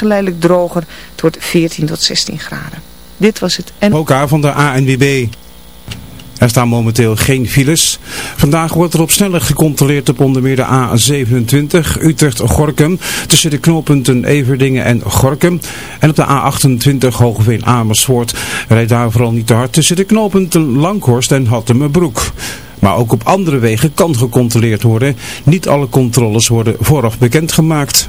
geleidelijk droger. Het wordt 14 tot 16 graden. Dit was het. Ook van de ANWB. Er staan momenteel geen files. Vandaag wordt er op snelheid gecontroleerd op onder meer de A27 Utrecht-Gorkum tussen de knooppunten Everdingen en Gorkum. En op de A28 Hogeveen-Amersfoort rijdt daar vooral niet te hard tussen de knooppunten Langhorst en Hattemerbroek. Maar ook op andere wegen kan gecontroleerd worden. Niet alle controles worden vooraf bekendgemaakt.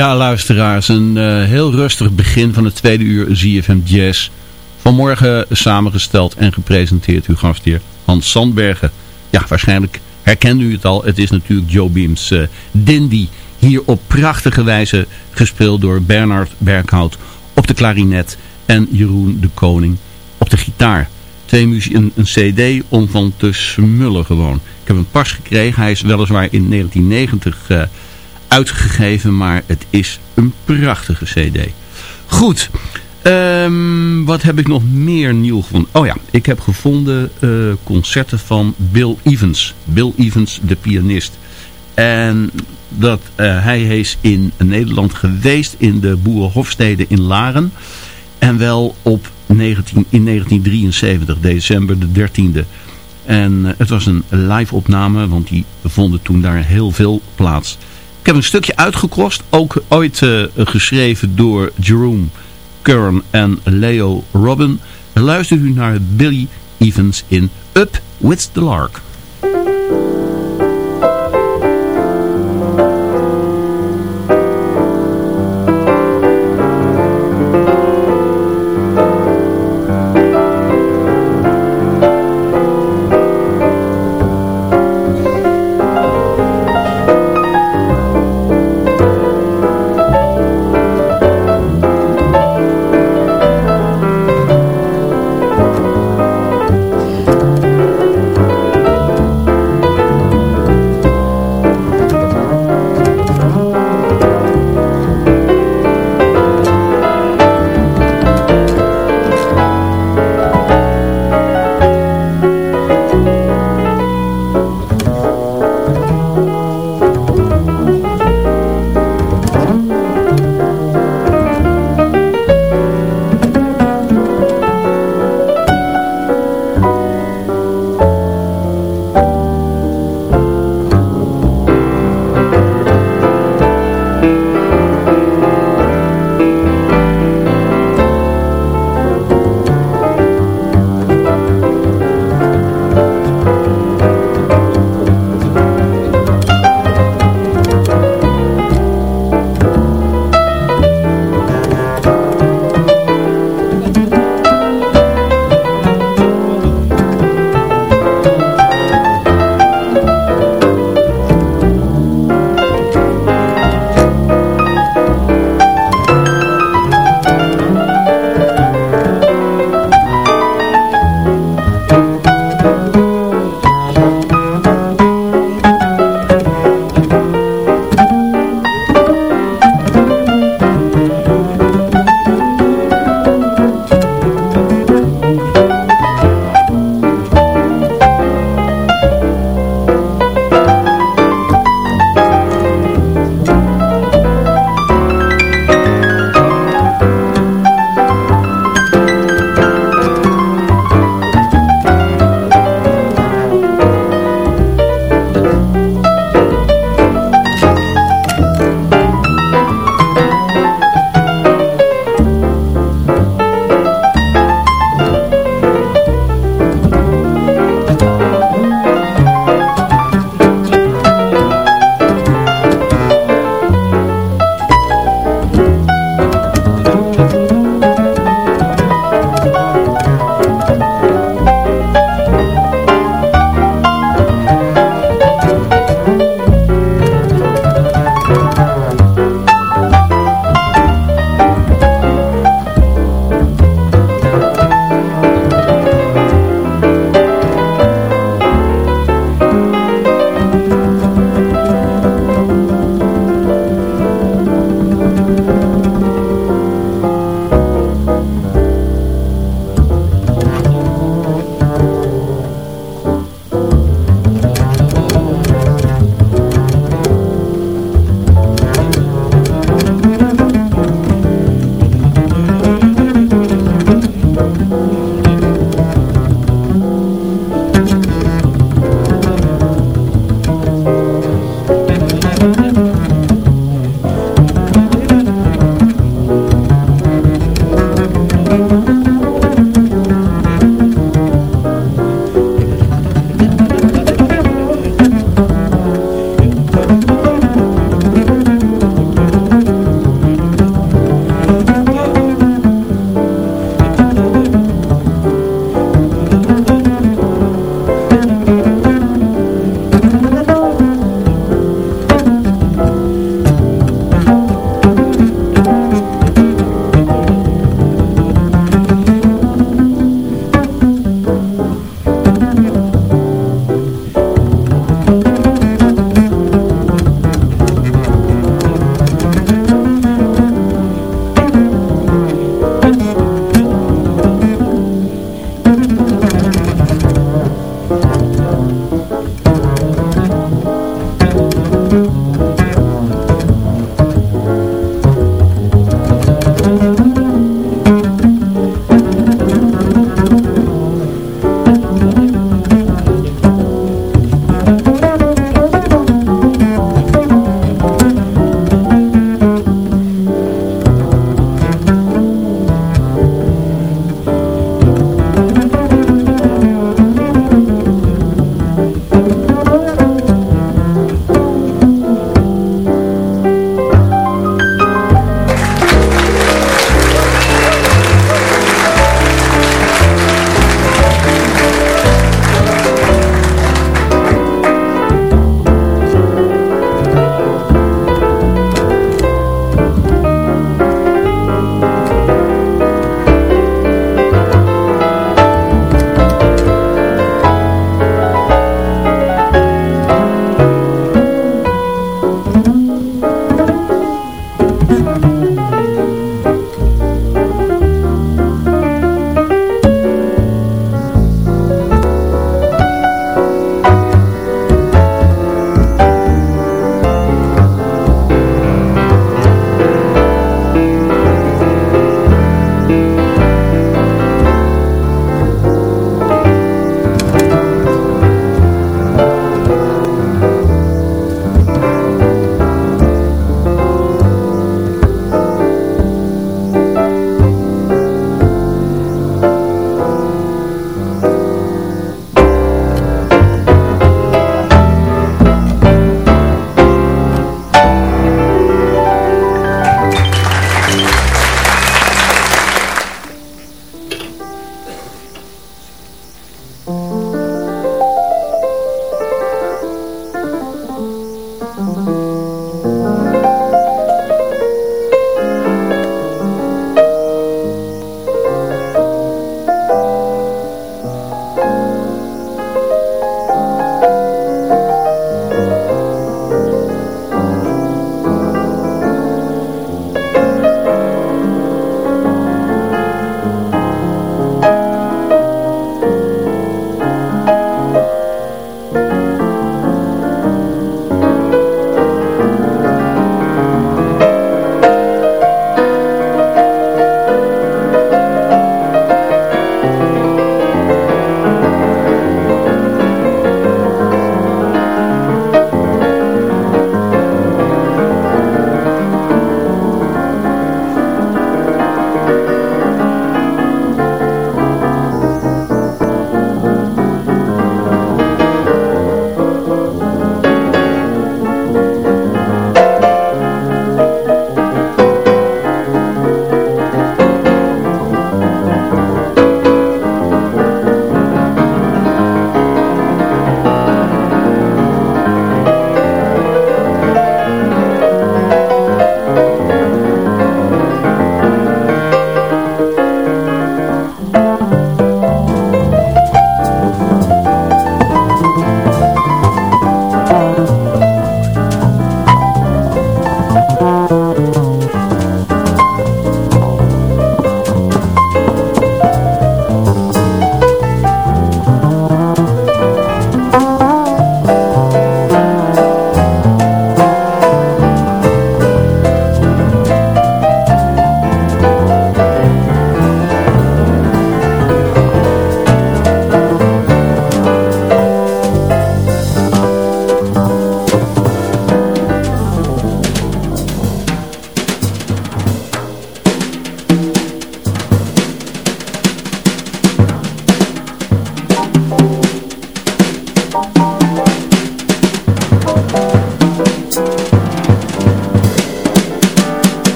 Ja, luisteraars, een uh, heel rustig begin van het tweede uur ZFM Jazz. Vanmorgen samengesteld en gepresenteerd uw gastheer Hans Sandbergen. Ja, waarschijnlijk herkent u het al. Het is natuurlijk Joe Beams uh, Dindy. Hier op prachtige wijze gespeeld door Bernard Berghout op de klarinet en Jeroen de Koning op de gitaar. Twee muziek, een, een cd om van te smullen gewoon. Ik heb hem pas gekregen. Hij is weliswaar in 1990 uh, uitgegeven, maar het is een prachtige cd. Goed, um, wat heb ik nog meer nieuw gevonden? Oh ja, ik heb gevonden uh, concerten van Bill Evans. Bill Evans, de pianist. En dat, uh, hij is in Nederland geweest in de Boerenhofstede in Laren. En wel op 19, in 1973, december de 13e. En uh, het was een live opname, want die vonden toen daar heel veel plaats. Ik heb een stukje uitgekost, ook ooit uh, geschreven door Jerome Kern en Leo Robin. Luister u naar Billy Evans in Up With The Lark.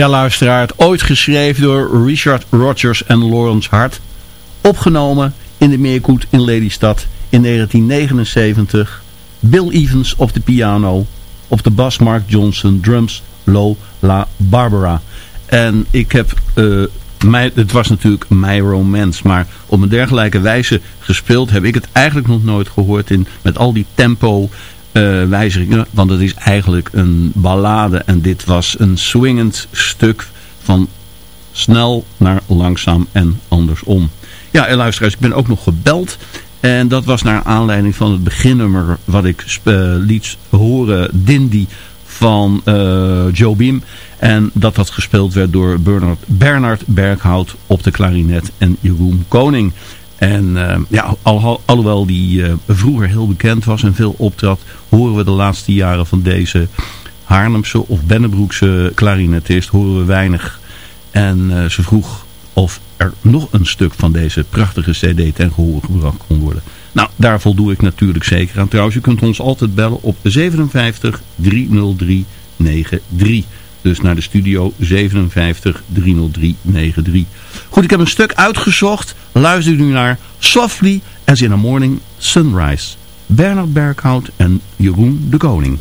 Ja. Ooit geschreven door Richard Rogers en Lawrence Hart. Opgenomen in de Meerkoet in Lelystad in 1979. Bill Evans op de piano. Op de bas Mark Johnson. Drums Lo La Barbara. En ik heb... Mij, het was natuurlijk My Romance. Maar op een dergelijke wijze gespeeld heb ik het eigenlijk nog nooit gehoord. In, met al die tempo uh, wijzigingen. Want het is eigenlijk een ballade. En dit was een swingend stuk van snel naar langzaam en andersom. Ja, en luisteraars, ik ben ook nog gebeld. En dat was naar aanleiding van het beginnummer wat ik uh, liet horen. Dindy van uh, Joe Beam. En dat dat gespeeld werd door Bernard, Bernard Berghout op de klarinet en Jeroen Koning. En uh, ja, al, alhoewel die uh, vroeger heel bekend was en veel optrad, horen we de laatste jaren van deze Haarlemse of Bennebroekse klarinetist horen we weinig. En uh, ze vroeg of er nog een stuk van deze prachtige cd ten gehoor gebracht kon worden. Nou, daar voldoe ik natuurlijk zeker aan. Trouwens, u kunt ons altijd bellen op 57 303 93. Dus naar de studio 57 303 93. Goed, ik heb een stuk uitgezocht. Luister nu naar Softly as in a Morning Sunrise. Bernard Berghout en Jeroen de Koning.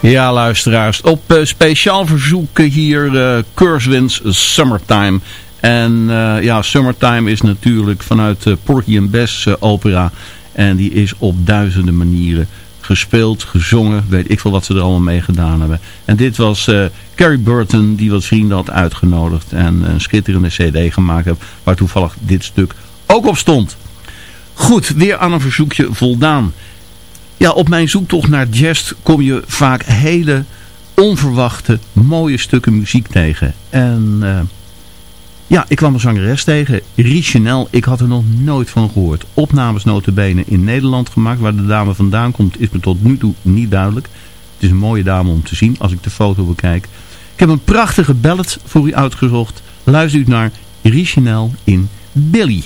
Ja, luisteraars. Op uh, speciaal verzoek hier uh, Summertime. En uh, ja, Summertime is natuurlijk vanuit uh, Porky and Bess opera. En die is op duizenden manieren gespeeld, gezongen. Weet ik veel wat ze er allemaal mee gedaan hebben. En dit was Carrie Burton die wat vrienden had uitgenodigd. En een schitterende cd gemaakt heeft. Waar toevallig dit stuk ook op stond. Goed, weer aan een verzoekje voldaan. Ja, op mijn zoektocht naar jazz kom je vaak hele onverwachte, mooie stukken muziek tegen. En uh, ja, ik kwam een zangeres tegen, Richenel. Ik had er nog nooit van gehoord. Opnames notabene in Nederland gemaakt. Waar de dame vandaan komt is me tot nu toe niet duidelijk. Het is een mooie dame om te zien als ik de foto bekijk. Ik heb een prachtige ballad voor u uitgezocht. Luister u naar Richenel in Billy.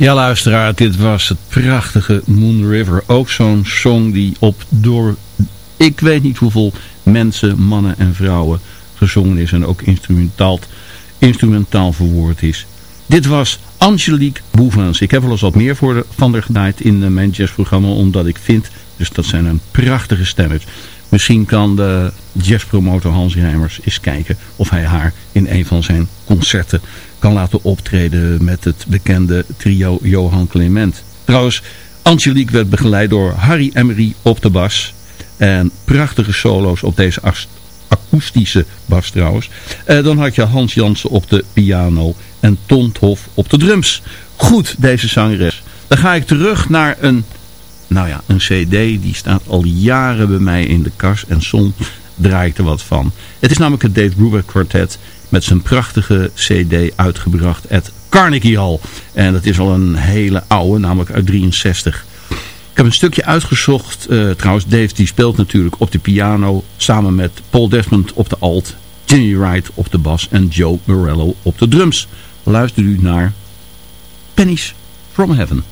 Ja, luisteraar, dit was het prachtige Moon River. Ook zo'n song die op door, ik weet niet hoeveel mensen, mannen en vrouwen gezongen is en ook instrumentaal, instrumentaal verwoord is. Dit was Angelique Bouvens. Ik heb wel eens wat meer voor de, van haar gedaaid in mijn jazzprogramma, omdat ik vind, dus dat zijn een prachtige stemmers. Misschien kan de jazzpromotor Hans Rijmers eens kijken of hij haar in een van zijn concerten kan laten optreden met het bekende trio Johan Clement. Trouwens, Angelique werd begeleid door Harry Emery op de bas. En prachtige solo's op deze akoestische bas trouwens. Eh, dan had je Hans Jansen op de piano en Ton Hof op de drums. Goed, deze zangeres. Dan ga ik terug naar een, nou ja, een cd die staat al jaren bij mij in de kast. En soms draai ik er wat van. Het is namelijk het Dave Brubeck Quartet met zijn prachtige cd uitgebracht at Carnegie Hall. En dat is al een hele oude, namelijk uit 63. Ik heb een stukje uitgezocht. Uh, trouwens, Dave die speelt natuurlijk op de piano samen met Paul Desmond op de alt, Jimmy Wright op de bas en Joe Morello op de drums. Luister u naar Pennies from Heaven.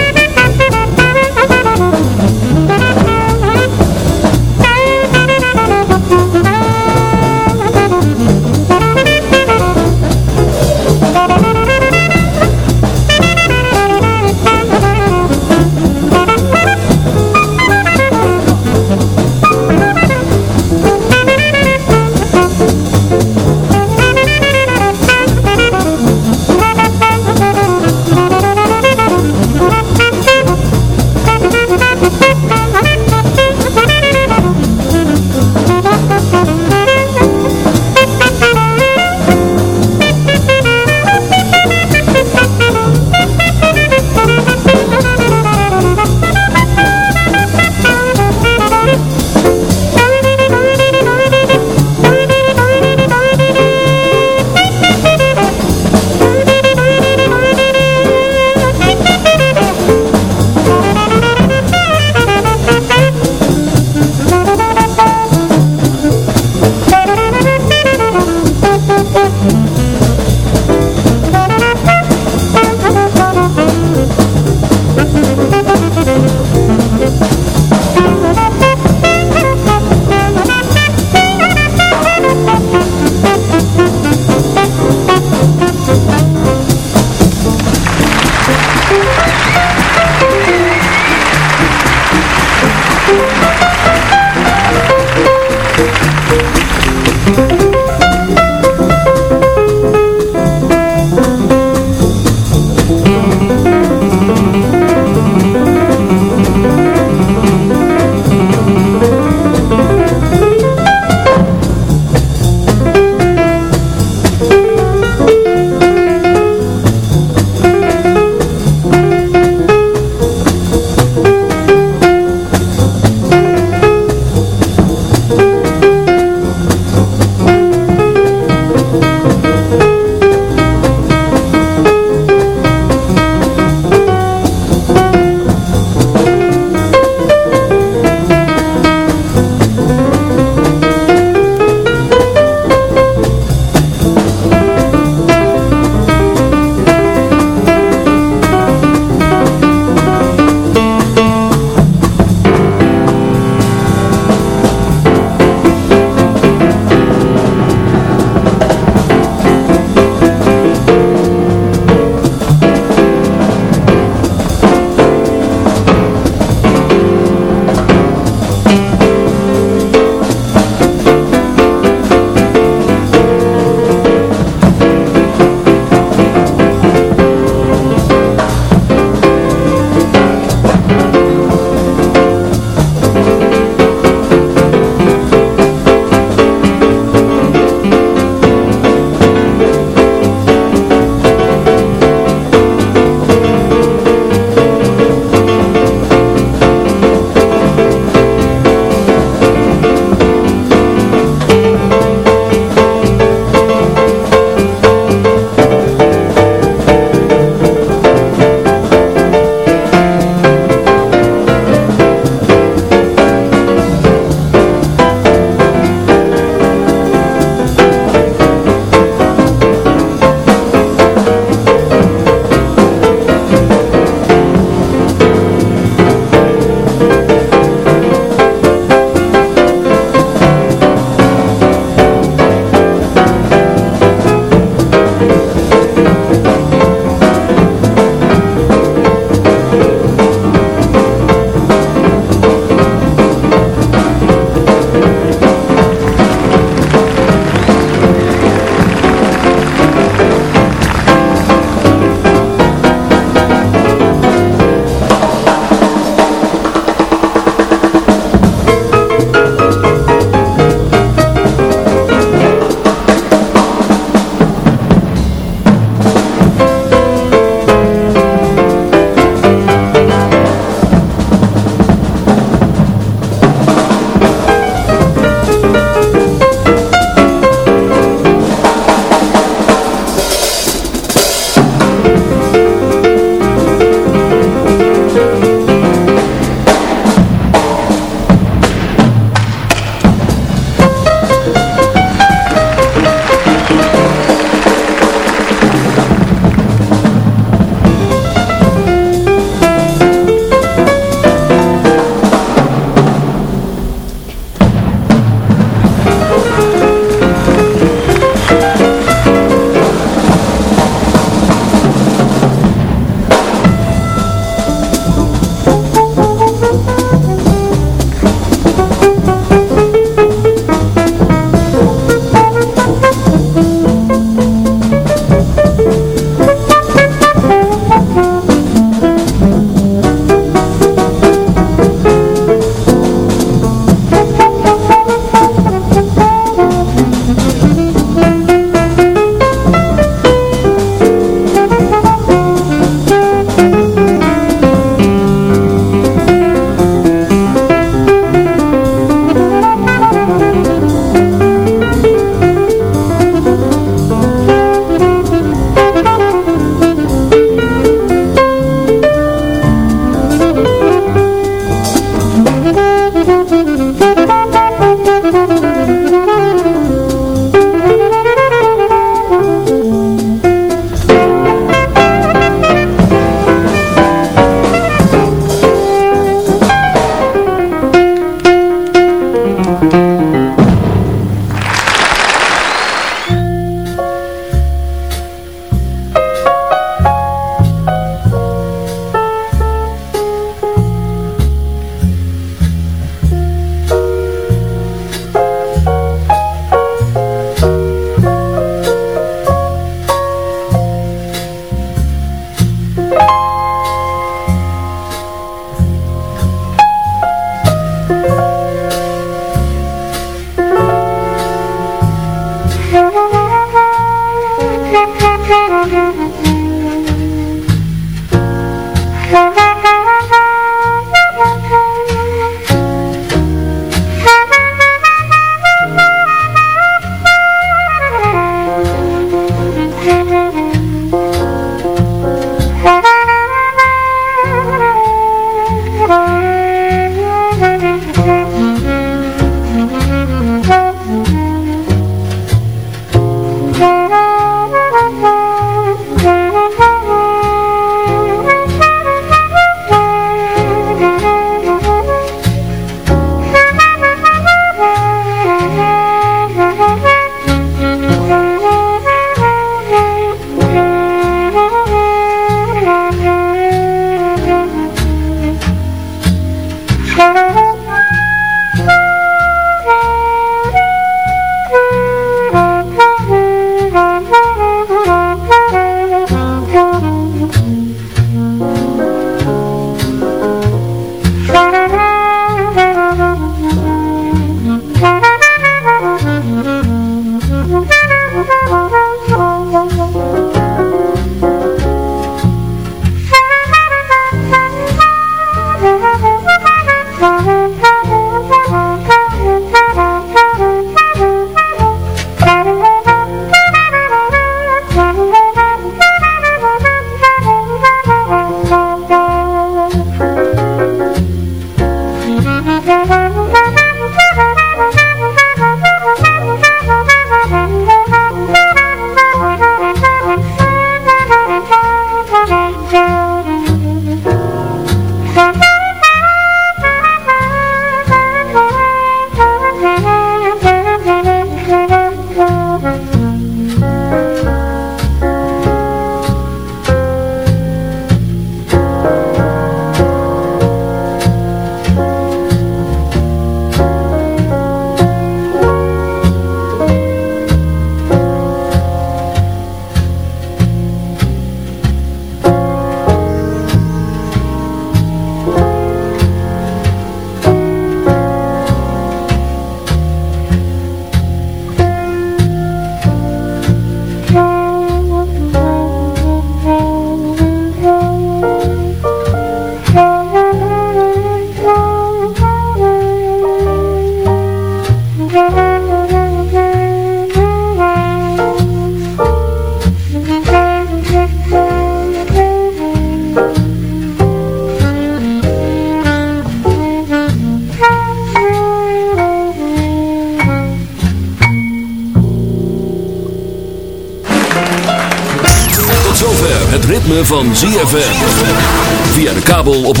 ZFM. Via de kabel op 104.5.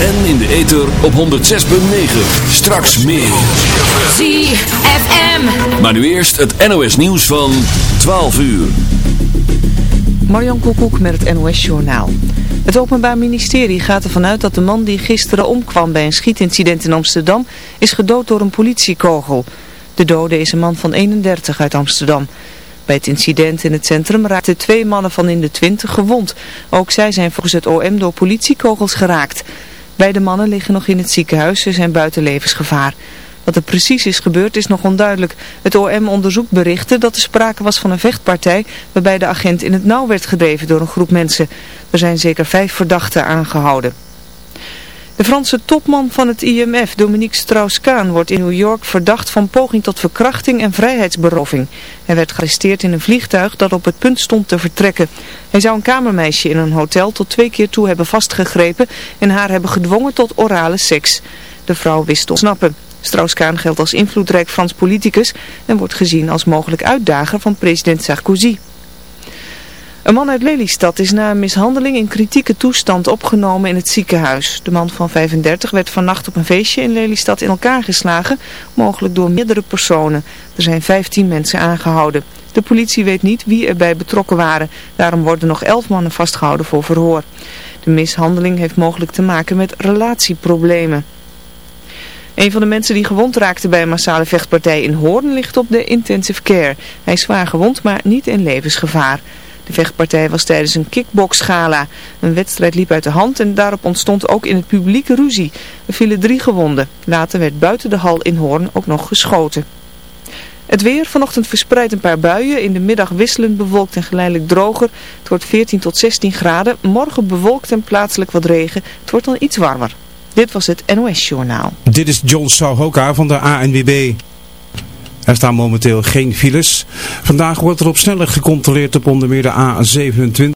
En in de ether op 106.9. Straks meer. ZFM. Maar nu eerst het NOS nieuws van 12 uur. Marjan Koekoek met het NOS Journaal. Het Openbaar Ministerie gaat ervan uit dat de man die gisteren omkwam bij een schietincident in Amsterdam is gedood door een politiekogel. De dode is een man van 31 uit Amsterdam. Bij het incident in het centrum raakten twee mannen van in de 20 gewond. Ook zij zijn volgens het OM door politiekogels geraakt. Beide mannen liggen nog in het ziekenhuis, ze zijn buiten levensgevaar. Wat er precies is gebeurd is nog onduidelijk. Het OM onderzoekt berichten dat er sprake was van een vechtpartij waarbij de agent in het nauw werd gedreven door een groep mensen. Er zijn zeker vijf verdachten aangehouden. De Franse topman van het IMF, Dominique Strauss-Kaan, wordt in New York verdacht van poging tot verkrachting en vrijheidsberoving. Hij werd gearresteerd in een vliegtuig dat op het punt stond te vertrekken. Hij zou een kamermeisje in een hotel tot twee keer toe hebben vastgegrepen en haar hebben gedwongen tot orale seks. De vrouw wist te ontsnappen. Strauss-Kaan geldt als invloedrijk Frans politicus en wordt gezien als mogelijk uitdager van president Sarkozy. Een man uit Lelystad is na een mishandeling in kritieke toestand opgenomen in het ziekenhuis. De man van 35 werd vannacht op een feestje in Lelystad in elkaar geslagen, mogelijk door meerdere personen. Er zijn 15 mensen aangehouden. De politie weet niet wie erbij betrokken waren. Daarom worden nog 11 mannen vastgehouden voor verhoor. De mishandeling heeft mogelijk te maken met relatieproblemen. Een van de mensen die gewond raakte bij een massale vechtpartij in Hoorn ligt op de intensive care. Hij is zwaar gewond, maar niet in levensgevaar. De vechtpartij was tijdens een kickboxgala. Een wedstrijd liep uit de hand en daarop ontstond ook in het publiek ruzie. Er vielen drie gewonden. Later werd buiten de hal in Hoorn ook nog geschoten. Het weer, vanochtend verspreidt een paar buien, in de middag wisselend bewolkt en geleidelijk droger. Het wordt 14 tot 16 graden, morgen bewolkt en plaatselijk wat regen. Het wordt dan iets warmer. Dit was het NOS Journaal. Dit is John Souhoka van de ANWB. Er staan momenteel geen files. Vandaag wordt er op snelheid gecontroleerd op onder meer de A27.